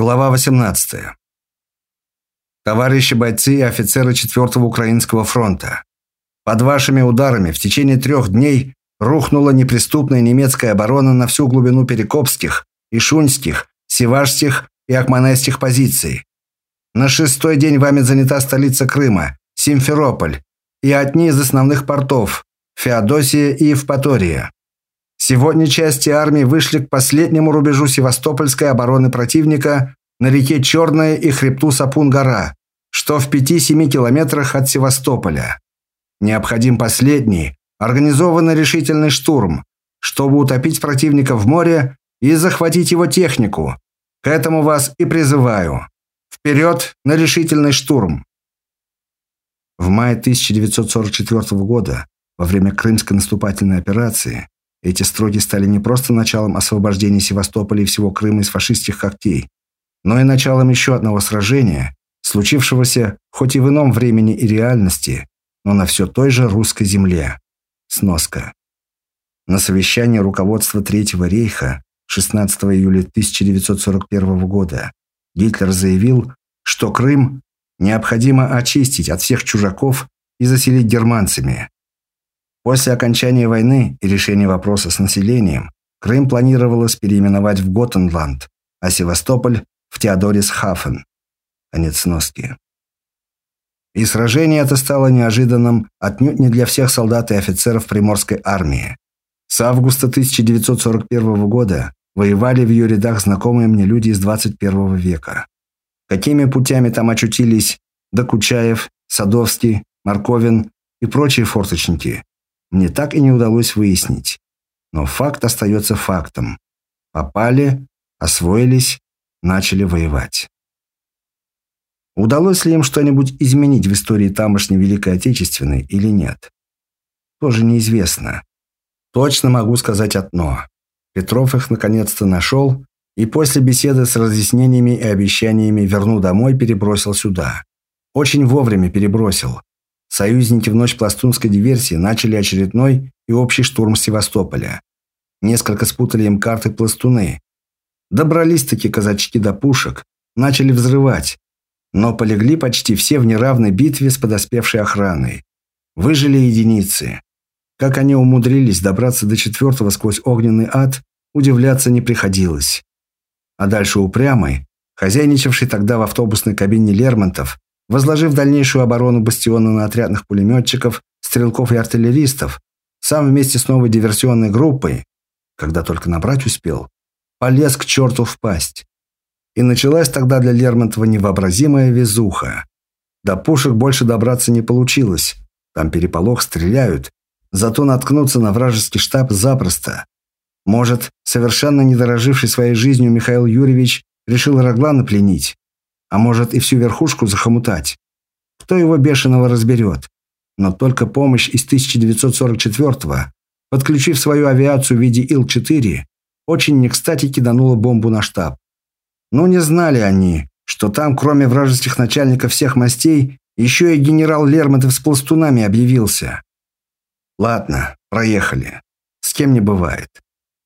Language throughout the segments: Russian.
Глава 18. Товарищи бойцы и офицеры 4-го Украинского фронта. Под вашими ударами в течение трех дней рухнула неприступная немецкая оборона на всю глубину Перекопских, Ишунских, Севашских и Акманайских позиций. На шестой день вами занята столица Крыма, Симферополь, и одни из основных портов – Феодосия и Евпатория. Сегодня части армии вышли к последнему рубежу севастопольской обороны противника на реке Черная и хребту Сапун-гора, что в 5-7 километрах от Севастополя. Необходим последний, организованный решительный штурм, чтобы утопить противника в море и захватить его технику. К этому вас и призываю. Вперед на решительный штурм! В мае 1944 года, во время Крымской наступательной операции, эти строки стали не просто началом освобождения Севастополя и всего Крыма из фашистских когтей, но и началом еще одного сражения, случившегося хоть и в ином времени и реальности, но на все той же русской земле. Сноска. На совещании руководства Третьего рейха 16 июля 1941 года Гитлер заявил, что Крым необходимо очистить от всех чужаков и заселить германцами, После окончания войны и решения вопроса с населением Крым планировалось переименовать в Готенланд, а Севастополь – в Теодорисхафен. Конец сноски. И сражение это стало неожиданным отнюдь не для всех солдат и офицеров Приморской армии. С августа 1941 года воевали в ее рядах знакомые мне люди из 21 века. Какими путями там очутились Докучаев, Садовский, Марковин и прочие форточники, мне так и не удалось выяснить. Но факт остается фактом. Попали, освоились, начали воевать. Удалось ли им что-нибудь изменить в истории тамошней Великой Отечественной или нет? Тоже неизвестно. Точно могу сказать одно. Петров их наконец-то нашел и после беседы с разъяснениями и обещаниями верну домой перебросил сюда. Очень вовремя перебросил. Союзники в ночь пластунской диверсии начали очередной и общий штурм Севастополя. Несколько спутали им карты пластуны. Добрались-таки казачки до пушек, начали взрывать. Но полегли почти все в неравной битве с подоспевшей охраной. Выжили единицы. Как они умудрились добраться до четвертого сквозь огненный ад, удивляться не приходилось. А дальше упрямый, хозяйничавший тогда в автобусной кабине Лермонтов, возложив дальнейшую оборону бастиона на отрядных пулеметчиков, стрелков и артиллеристов, сам вместе с новой диверсионной группой, когда только набрать успел, полез к черту в пасть. И началась тогда для Лермонтова невообразимая везуха. До пушек больше добраться не получилось. Там переполох стреляют. Зато наткнуться на вражеский штаб запросто. Может, совершенно не дороживший своей жизнью Михаил Юрьевич решил Роглана пленить а может и всю верхушку захомутать. Кто его бешеного разберет? Но только помощь из 1944-го, подключив свою авиацию в виде Ил-4, очень не кстати киданула бомбу на штаб. Но не знали они, что там, кроме вражеских начальников всех мастей, еще и генерал Лермонтов с пластунами объявился. Ладно, проехали. С кем не бывает.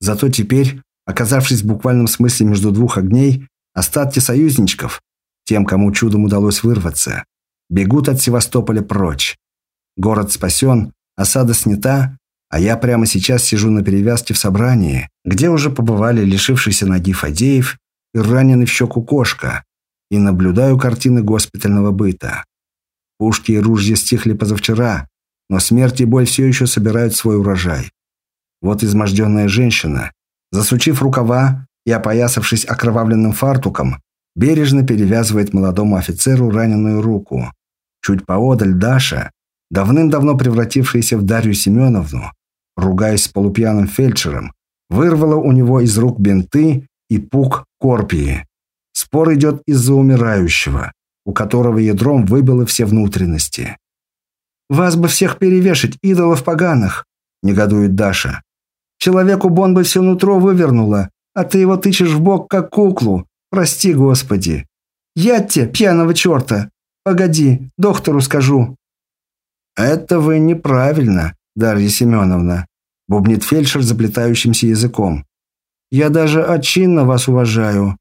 Зато теперь, оказавшись в буквальном смысле между двух огней, остатки союзничков, тем, кому чудом удалось вырваться, бегут от Севастополя прочь. Город спасен, осада снята, а я прямо сейчас сижу на перевязке в собрании, где уже побывали лишившийся ноги Фадеев и раненый в щеку кошка, и наблюдаю картины госпитального быта. Пушки и ружья стихли позавчера, но смерть и боль все еще собирают свой урожай. Вот изможденная женщина, засучив рукава и опоясавшись окровавленным фартуком, бережно перевязывает молодому офицеру раненую руку. Чуть поодаль Даша, давным-давно превратившаяся в Дарью Семеновну, ругаясь с полупьяным фельдшером, вырвала у него из рук бинты и пук корпии. Спор идет из-за умирающего, у которого ядром выбило все внутренности. «Вас бы всех перевешать, идолов поганых!» – негодует Даша. «Человеку Бон все нутро вывернуло, а ты его тычешь в бок, как куклу, Прости, Господи. Я тебе, пьяного черта. Погоди, доктору скажу. Это вы неправильно, Дарья Семеновна, бубнит фельдшер заплетающимся языком. Я даже отчинно вас уважаю.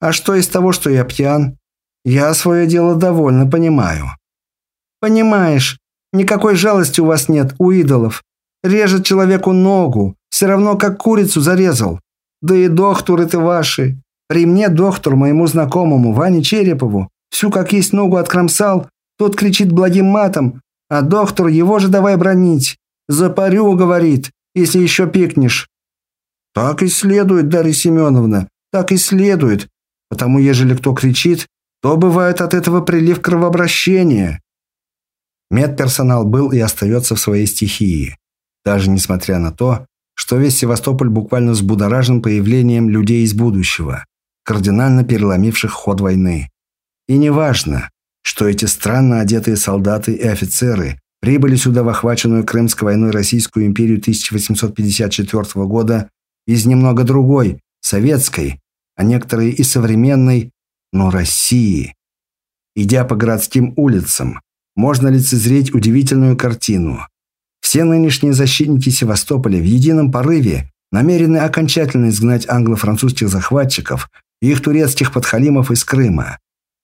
А что из того, что я пьян? Я свое дело довольно понимаю. Понимаешь, никакой жалости у вас нет, у идолов. Режет человеку ногу, все равно как курицу зарезал. Да и докторы-то ваши. При мне доктор моему знакомому, Ване Черепову, всю как есть ногу откромсал, тот кричит благим матом, а доктор его же давай бронить. Запарю, говорит, если еще пикнешь. Так и следует, Дарья Семеновна, так и следует. Потому, ежели кто кричит, то бывает от этого прилив кровообращения. Медперсонал был и остается в своей стихии. Даже несмотря на то, что весь Севастополь буквально взбудоражен появлением людей из будущего, кардинально переломивших ход войны. И неважно, что эти странно одетые солдаты и офицеры прибыли сюда в охваченную Крымской войной Российскую империю 1854 года из немного другой, советской, а некоторые и современной, но России. Идя по городским улицам, можно лицезреть удивительную картину. Все нынешние защитники Севастополя в едином порыве намерены окончательно изгнать англо-французских захватчиков их турецких подхалимов из Крыма.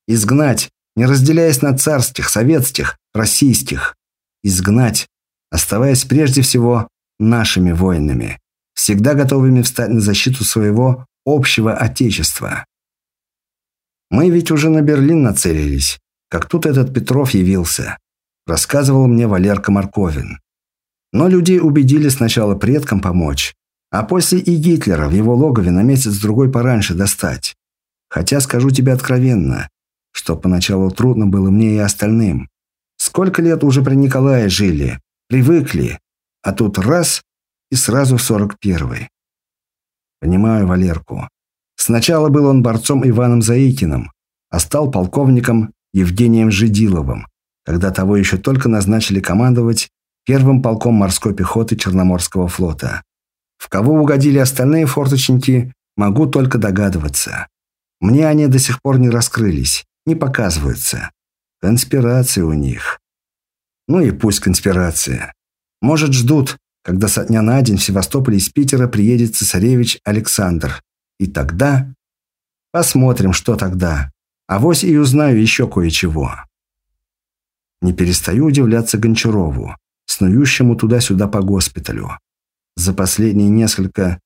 Изгнать, не разделяясь на царских, советских, российских. Изгнать, оставаясь прежде всего нашими воинами, всегда готовыми встать на защиту своего общего отечества. Мы ведь уже на Берлин нацелились, как тут этот Петров явился, рассказывал мне Валерка Марковин. Но людей убедили сначала предкам помочь, а после и Гитлера в его логове на месяц-другой пораньше достать. Хотя, скажу тебе откровенно, что поначалу трудно было мне и остальным. Сколько лет уже при Николае жили, привыкли, а тут раз и сразу в сорок первый. Понимаю Валерку. Сначала был он борцом Иваном Заикиным, а стал полковником Евгением Жидиловым, когда того еще только назначили командовать первым полком морской пехоты Черноморского флота. В кого угодили остальные форточники, могу только догадываться. Мне они до сих пор не раскрылись, не показываются. Конспирация у них. Ну и пусть конспирация. Может, ждут, когда со дня на день в Севастополь из Питера приедет цесаревич Александр. И тогда... Посмотрим, что тогда. А вось и узнаю еще кое-чего. Не перестаю удивляться Гончарову, снующему туда-сюда по госпиталю. За последние несколько...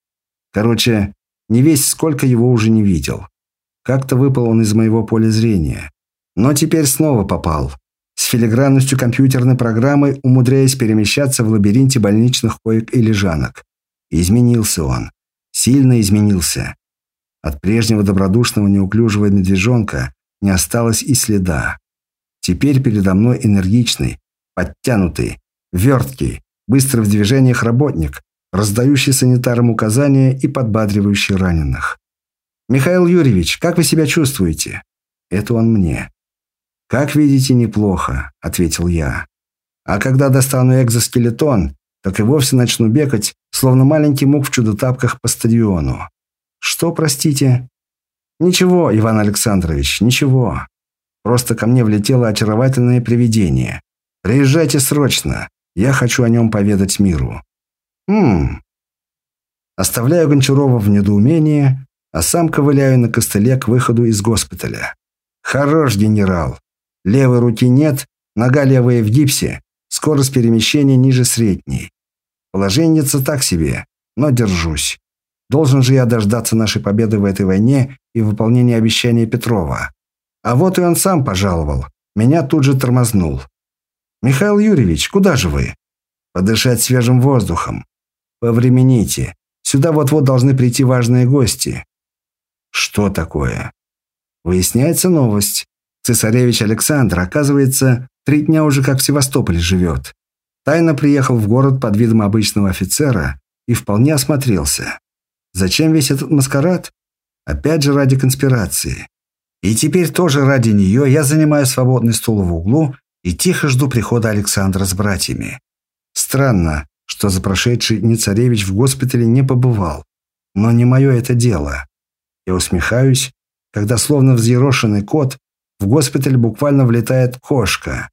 Короче, не весь сколько его уже не видел. Как-то выпал он из моего поля зрения. Но теперь снова попал. С филигранностью компьютерной программы, умудряясь перемещаться в лабиринте больничных коек и лежанок. изменился он. Сильно изменился. От прежнего добродушного неуклюжего медвежонка не осталось и следа. Теперь передо мной энергичный, подтянутый, верткий, быстро в движениях работник, раздающий санитарам указания и подбадривающий раненых. «Михаил Юрьевич, как вы себя чувствуете?» Это он мне. «Как видите, неплохо», — ответил я. «А когда достану экзоскелетон, так и вовсе начну бегать, словно маленький мук в чудо-тапках по стадиону». «Что, простите?» «Ничего, Иван Александрович, ничего. Просто ко мне влетело очаровательное привидение. Приезжайте срочно. Я хочу о нем поведать миру». «Хм...» Оставляю Гончарова в недоумении, а сам ковыляю на костыле к выходу из госпиталя. Хорош, генерал. Левой руки нет, нога левая в гипсе, скорость перемещения ниже средней. Положенница так себе, но держусь. Должен же я дождаться нашей победы в этой войне и выполнения обещания Петрова. А вот и он сам пожаловал. Меня тут же тормознул. «Михаил Юрьевич, куда же вы?» «Подышать свежим воздухом. Повремените. Сюда вот-вот должны прийти важные гости. Что такое? Выясняется новость. Цесаревич Александр, оказывается, три дня уже как в Севастополе живет. Тайно приехал в город под видом обычного офицера и вполне осмотрелся. Зачем весь этот маскарад? Опять же ради конспирации. И теперь тоже ради нее я занимаю свободный стул в углу и тихо жду прихода Александра с братьями. Странно, что за прошедший дни царевич в госпитале не побывал. Но не мое это дело. Я усмехаюсь, когда словно взъерошенный кот в госпиталь буквально влетает кошка.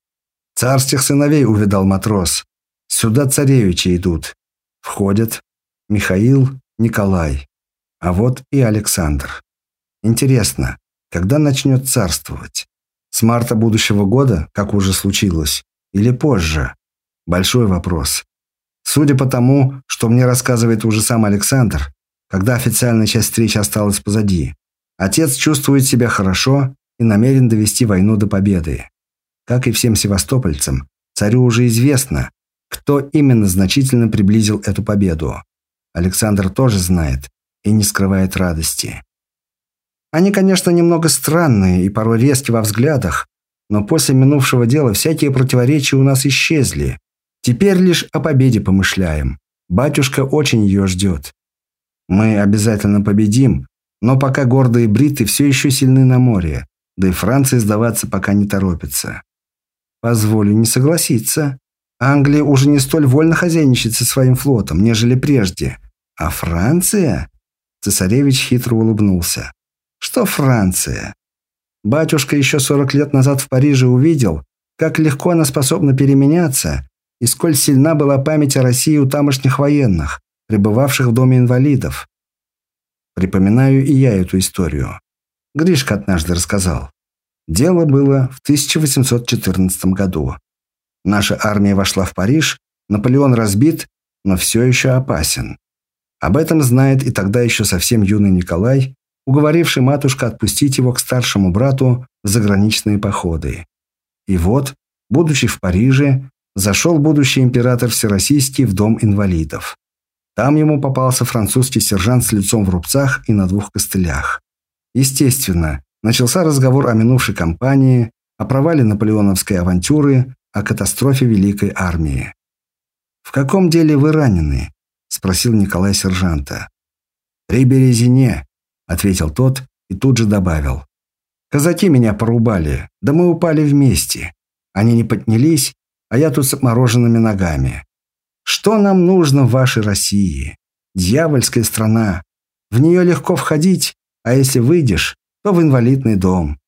Царских сыновей увидал матрос. Сюда царевичи идут. Входят Михаил, Николай. А вот и Александр. Интересно, когда начнет царствовать? С марта будущего года, как уже случилось, или позже? Большой вопрос. Судя по тому, что мне рассказывает уже сам Александр, когда официальная часть встречи осталась позади, отец чувствует себя хорошо и намерен довести войну до победы. Как и всем севастопольцам, царю уже известно, кто именно значительно приблизил эту победу. Александр тоже знает и не скрывает радости. Они, конечно, немного странные и порой резки во взглядах, но после минувшего дела всякие противоречия у нас исчезли. Теперь лишь о победе помышляем. Батюшка очень ее ждет. Мы обязательно победим, но пока гордые бриты все еще сильны на море, да и Франция сдаваться пока не торопится. Позволю не согласиться. Англия уже не столь вольно хозяйничает со своим флотом, нежели прежде. А Франция? Цесаревич хитро улыбнулся. Что Франция? Батюшка еще 40 лет назад в Париже увидел, как легко она способна переменяться и сколь сильна была память о России у тамошних военных, пребывавших в доме инвалидов. Припоминаю и я эту историю. Гришка однажды рассказал. Дело было в 1814 году. Наша армия вошла в Париж, Наполеон разбит, но все еще опасен. Об этом знает и тогда еще совсем юный Николай, уговоривший матушку отпустить его к старшему брату в заграничные походы. И вот, будучи в Париже, зашел будущий император Всероссийский в дом инвалидов. Там ему попался французский сержант с лицом в рубцах и на двух костылях. Естественно, начался разговор о минувшей кампании, о провале наполеоновской авантюры, о катастрофе Великой армии. «В каком деле вы ранены?» – спросил Николай сержанта. «При Березине», – ответил тот и тут же добавил. «Казаки меня порубали, да мы упали вместе. Они не поднялись, а я тут с отмороженными ногами. Что нам нужно в вашей России? Дьявольская страна. В нее легко входить, а если выйдешь, то в инвалидный дом.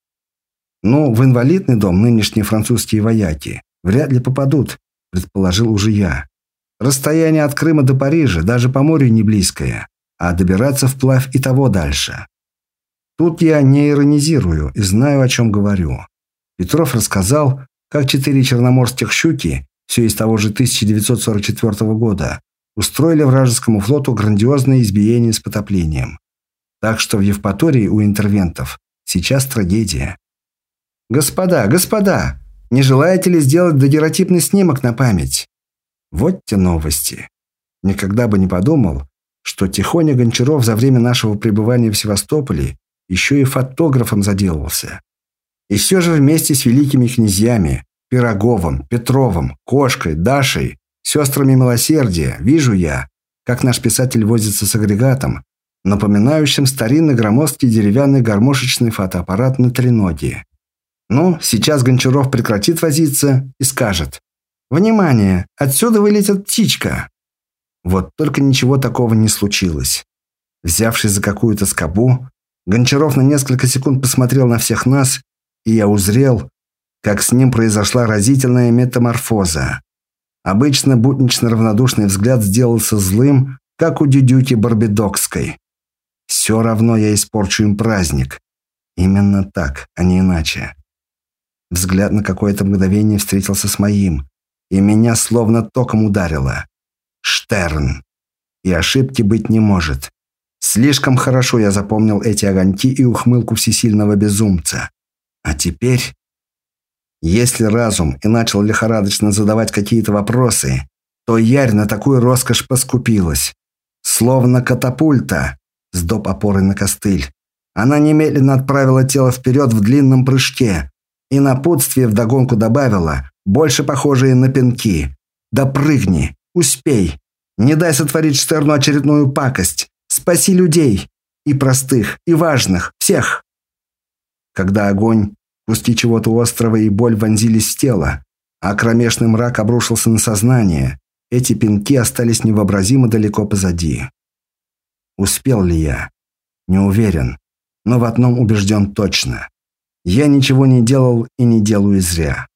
Ну, в инвалидный дом нынешние французские вояки вряд ли попадут, предположил уже я. Расстояние от Крыма до Парижа даже по морю не близкое, а добираться вплавь и того дальше. Тут я не иронизирую и знаю, о чем говорю. Петров рассказал, как четыре черноморских «Щуки», все из того же 1944 года, устроили вражескому флоту грандиозное избиение с потоплением. Так что в Евпатории у интервентов сейчас трагедия. «Господа, господа, не желаете ли сделать дагеротипный снимок на память?» Вот те новости. Никогда бы не подумал, что Тихоня Гончаров за время нашего пребывания в Севастополе еще и фотографом заделался. И все же вместе с великими князьями Пироговым, Петровым, Кошкой, Дашей, сестрами милосердия вижу я, как наш писатель возится с агрегатом, напоминающим старинный громоздкий деревянный гармошечный фотоаппарат на треноге. Ну, сейчас Гончаров прекратит возиться и скажет «Внимание! Отсюда вылетит птичка!» Вот только ничего такого не случилось. Взявшись за какую-то скобу, Гончаров на несколько секунд посмотрел на всех нас и я узрел, как с ним произошла разительная метаморфоза. Обычно буднично равнодушный взгляд сделался злым, как у дюдюки Барбидокской. Все равно я испорчу им праздник. Именно так, а не иначе. Взгляд на какое-то мгновение встретился с моим, и меня словно током ударило. Штерн. И ошибки быть не может. Слишком хорошо я запомнил эти огоньки и ухмылку всесильного безумца. А теперь... Если разум и начал лихорадочно задавать какие-то вопросы, то Ярь на такую роскошь поскупилась. Словно катапульта с доп. опорой на костыль. Она немедленно отправила тело вперед в длинном прыжке и напутствие вдогонку добавила, больше похожие на пинки. «Да прыгни! Успей! Не дай сотворить Штерну очередную пакость! Спаси людей! И простых, и важных, всех!» Когда огонь, куски чего-то острого и боль вонзились в тело, а кромешный мрак обрушился на сознание, эти пинки остались невообразимо далеко позади. Успел ли я? Не уверен, но в одном убежден точно. Я ничего не делал и не делаю зря.